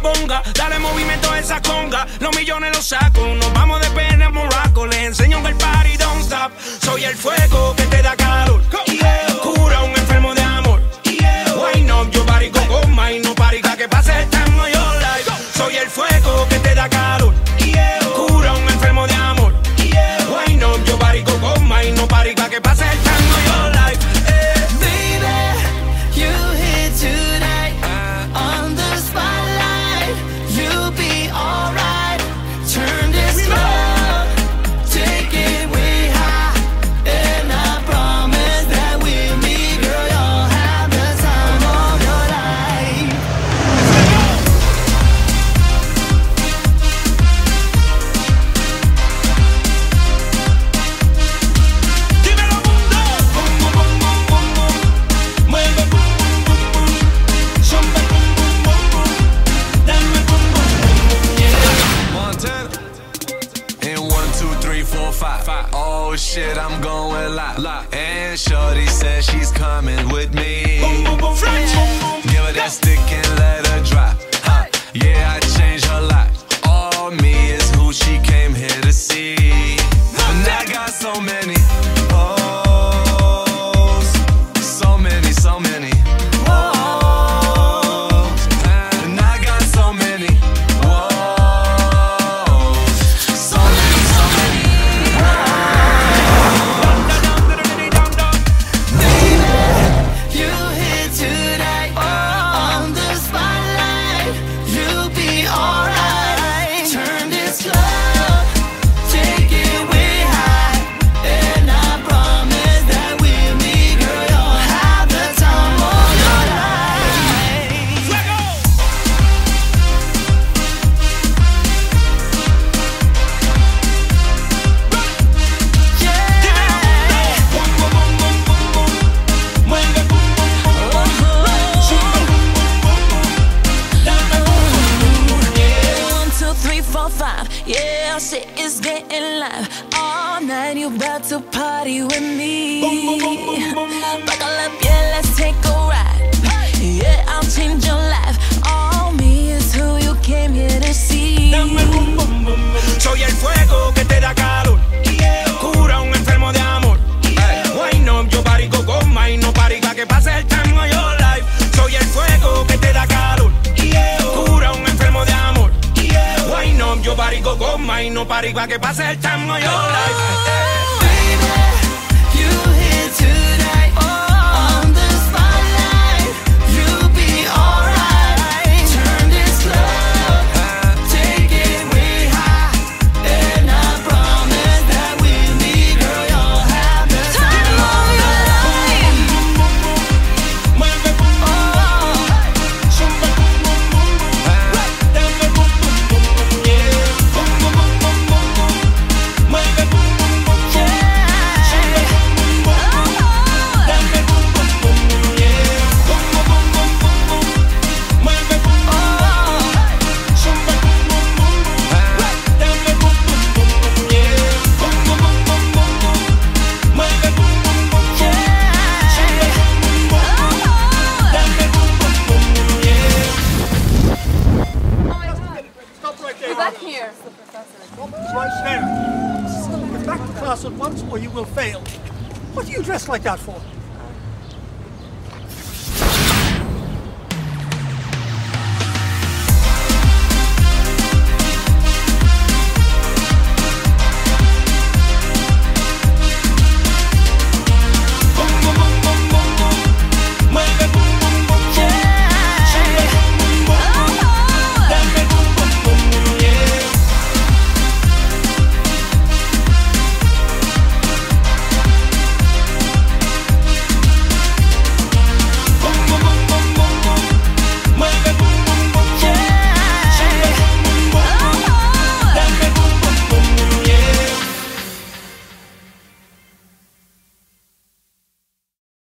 bonga, dale movimiento a esa conga, los millones los saco, nos vamos de pena en Morocco, les enseño que el party don't stop, soy el fuego que te three, four, five. five. Oh shit, I'm going live. live. And Shorty says she's coming with me. Boom, boom, boom, Give her that stick and let her drop. Getting live. All night you about to party with me. Boom, boom, boom, party pa' que pase el chamo yo. us at once or you will fail. What do you dress like that for?